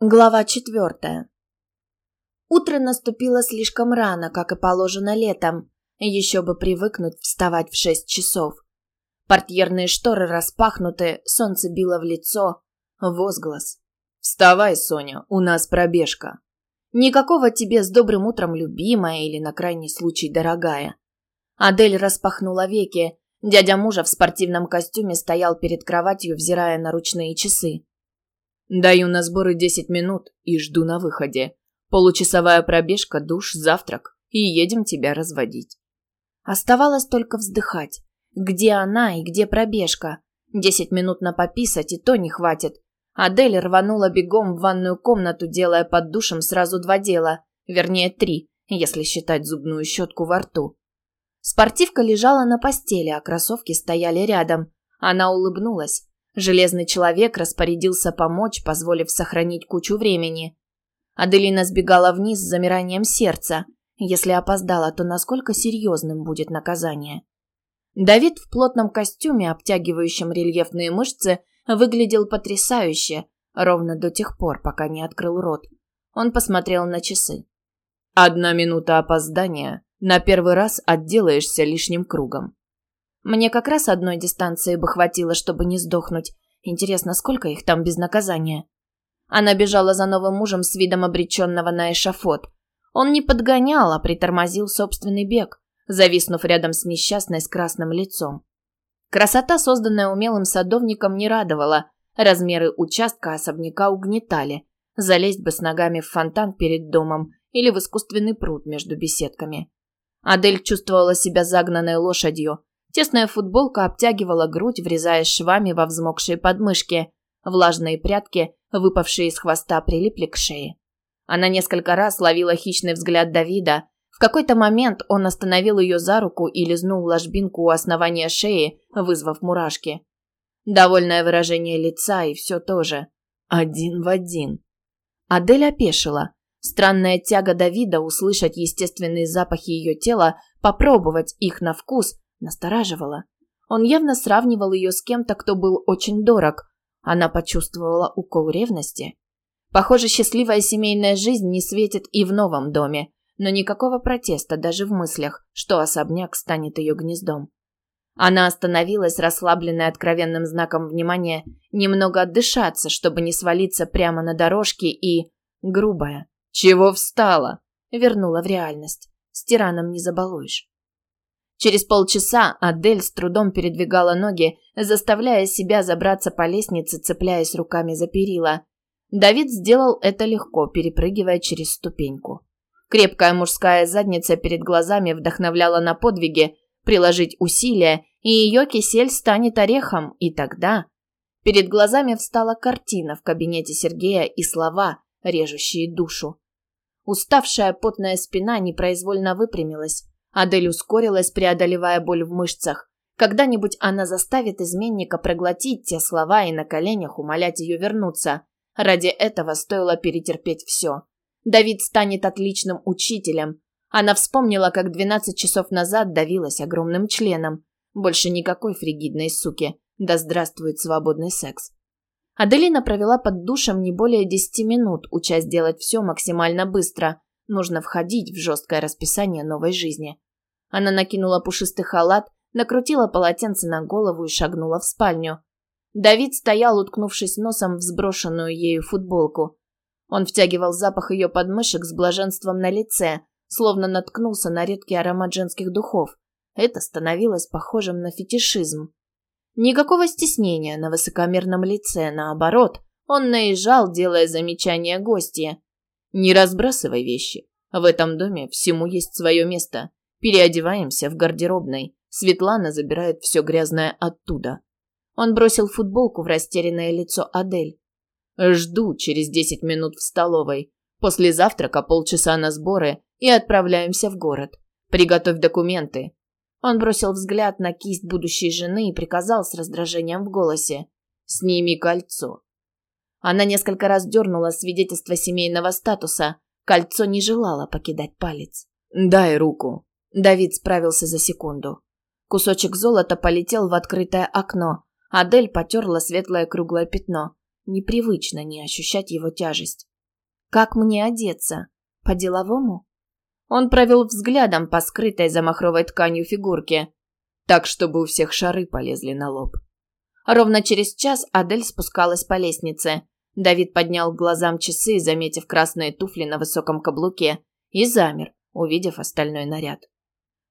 Глава четвертая. Утро наступило слишком рано, как и положено летом. Еще бы привыкнуть вставать в шесть часов. Портьерные шторы распахнуты, солнце било в лицо. Возглас. «Вставай, Соня, у нас пробежка». Никакого тебе с добрым утром, любимая или, на крайний случай, дорогая. Адель распахнула веки. Дядя мужа в спортивном костюме стоял перед кроватью, взирая на ручные часы. Даю на сборы 10 минут и жду на выходе. Получасовая пробежка, душ, завтрак. И едем тебя разводить. Оставалось только вздыхать. Где она и где пробежка? Десять минут на пописать и то не хватит. Адель рванула бегом в ванную комнату, делая под душем сразу два дела. Вернее, три, если считать зубную щетку во рту. Спортивка лежала на постели, а кроссовки стояли рядом. Она улыбнулась. Железный человек распорядился помочь, позволив сохранить кучу времени. Аделина сбегала вниз с замиранием сердца. Если опоздала, то насколько серьезным будет наказание? Давид в плотном костюме, обтягивающем рельефные мышцы, выглядел потрясающе, ровно до тех пор, пока не открыл рот. Он посмотрел на часы. «Одна минута опоздания. На первый раз отделаешься лишним кругом. Мне как раз одной дистанции бы хватило, чтобы не сдохнуть. Интересно, сколько их там без наказания? Она бежала за новым мужем с видом обреченного на эшафот. Он не подгонял, а притормозил собственный бег, зависнув рядом с несчастной с красным лицом. Красота, созданная умелым садовником, не радовала. Размеры участка особняка угнетали. Залезть бы с ногами в фонтан перед домом или в искусственный пруд между беседками. Адель чувствовала себя загнанной лошадью, Тесная футболка обтягивала грудь, врезаясь швами во взмокшие подмышки. Влажные прядки, выпавшие из хвоста, прилипли к шее. Она несколько раз ловила хищный взгляд Давида. В какой-то момент он остановил ее за руку и лизнул ложбинку у основания шеи, вызвав мурашки. Довольное выражение лица и все тоже. Один в один. Адель опешила. Странная тяга Давида услышать естественные запахи ее тела, попробовать их на вкус, настораживала. Он явно сравнивал ее с кем-то, кто был очень дорог. Она почувствовала укол ревности. Похоже, счастливая семейная жизнь не светит и в новом доме, но никакого протеста даже в мыслях, что особняк станет ее гнездом. Она остановилась, расслабленная откровенным знаком внимания, немного отдышаться, чтобы не свалиться прямо на дорожке и... грубая. «Чего встала?» Вернула в реальность. С тираном не забалуешь. Через полчаса Адель с трудом передвигала ноги, заставляя себя забраться по лестнице, цепляясь руками за перила. Давид сделал это легко, перепрыгивая через ступеньку. Крепкая мужская задница перед глазами вдохновляла на подвиги, приложить усилия, и ее кисель станет орехом, и тогда... Перед глазами встала картина в кабинете Сергея и слова, режущие душу. Уставшая потная спина непроизвольно выпрямилась. Адель ускорилась, преодолевая боль в мышцах. Когда-нибудь она заставит изменника проглотить те слова и на коленях умолять ее вернуться. Ради этого стоило перетерпеть все. Давид станет отличным учителем. Она вспомнила, как 12 часов назад давилась огромным членом. Больше никакой фригидной суки. Да здравствует свободный секс. Аделина провела под душем не более 10 минут, учась делать все максимально быстро. Нужно входить в жесткое расписание новой жизни. Она накинула пушистый халат, накрутила полотенце на голову и шагнула в спальню. Давид стоял, уткнувшись носом в сброшенную ею футболку. Он втягивал запах ее подмышек с блаженством на лице, словно наткнулся на редкий аромат женских духов. Это становилось похожим на фетишизм. Никакого стеснения на высокомерном лице, наоборот, он наезжал, делая замечания гостье. Не разбрасывай вещи. В этом доме всему есть свое место. Переодеваемся в гардеробной. Светлана забирает все грязное оттуда. Он бросил футболку в растерянное лицо Адель. Жду через десять минут в столовой. После завтрака полчаса на сборы и отправляемся в город. Приготовь документы. Он бросил взгляд на кисть будущей жены и приказал с раздражением в голосе. «Сними кольцо». Она несколько раз дернула свидетельство семейного статуса. Кольцо не желало покидать палец. «Дай руку». Давид справился за секунду. Кусочек золота полетел в открытое окно. Адель потерла светлое круглое пятно. Непривычно не ощущать его тяжесть. Как мне одеться? По-деловому? Он провел взглядом по скрытой за махровой тканью фигурке. Так, чтобы у всех шары полезли на лоб. Ровно через час Адель спускалась по лестнице. Давид поднял глазам часы, заметив красные туфли на высоком каблуке, и замер, увидев остальной наряд.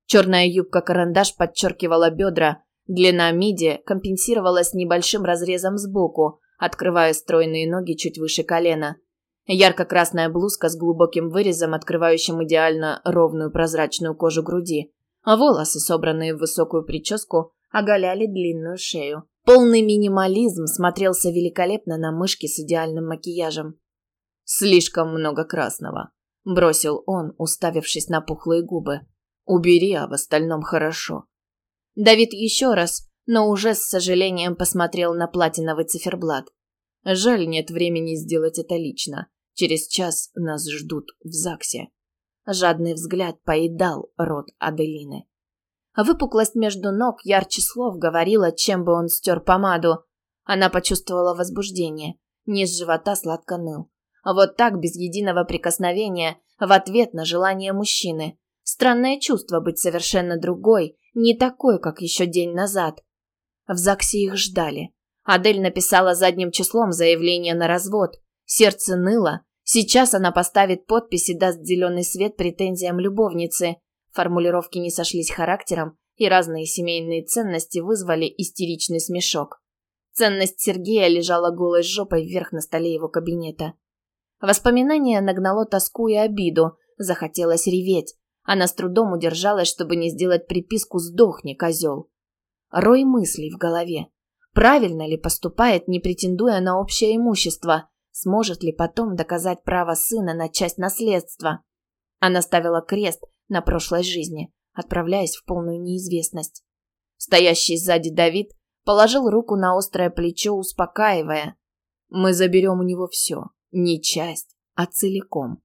Черная юбка-карандаш подчеркивала бедра, длина миди компенсировалась небольшим разрезом сбоку, открывая стройные ноги чуть выше колена. Ярко-красная блузка с глубоким вырезом, открывающим идеально ровную прозрачную кожу груди, а волосы, собранные в высокую прическу, оголяли длинную шею. Полный минимализм смотрелся великолепно на мышке с идеальным макияжем. «Слишком много красного», – бросил он, уставившись на пухлые губы. Убери, а в остальном хорошо. Давид еще раз, но уже с сожалением посмотрел на платиновый циферблат. Жаль, нет времени сделать это лично. Через час нас ждут в ЗАГСе. Жадный взгляд поедал рот Аделины. Выпуклость между ног ярче слов говорила, чем бы он стер помаду. Она почувствовала возбуждение. Низ живота сладко ныл. Вот так, без единого прикосновения, в ответ на желание мужчины. Странное чувство быть совершенно другой, не такой, как еще день назад. В ЗАГСе их ждали. Адель написала задним числом заявление на развод. Сердце ныло. Сейчас она поставит подпись и даст зеленый свет претензиям любовницы. Формулировки не сошлись характером, и разные семейные ценности вызвали истеричный смешок. Ценность Сергея лежала голой жопой вверх на столе его кабинета. Воспоминание нагнало тоску и обиду, захотелось реветь. Она с трудом удержалась, чтобы не сделать приписку «Сдохни, козел». Рой мыслей в голове. Правильно ли поступает, не претендуя на общее имущество? Сможет ли потом доказать право сына на часть наследства? Она ставила крест на прошлой жизни, отправляясь в полную неизвестность. Стоящий сзади Давид положил руку на острое плечо, успокаивая. «Мы заберем у него все, не часть, а целиком.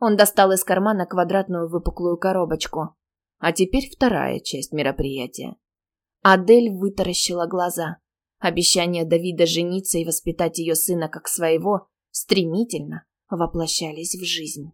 Он достал из кармана квадратную выпуклую коробочку. А теперь вторая часть мероприятия. Адель вытаращила глаза. Обещания Давида жениться и воспитать ее сына как своего стремительно воплощались в жизнь.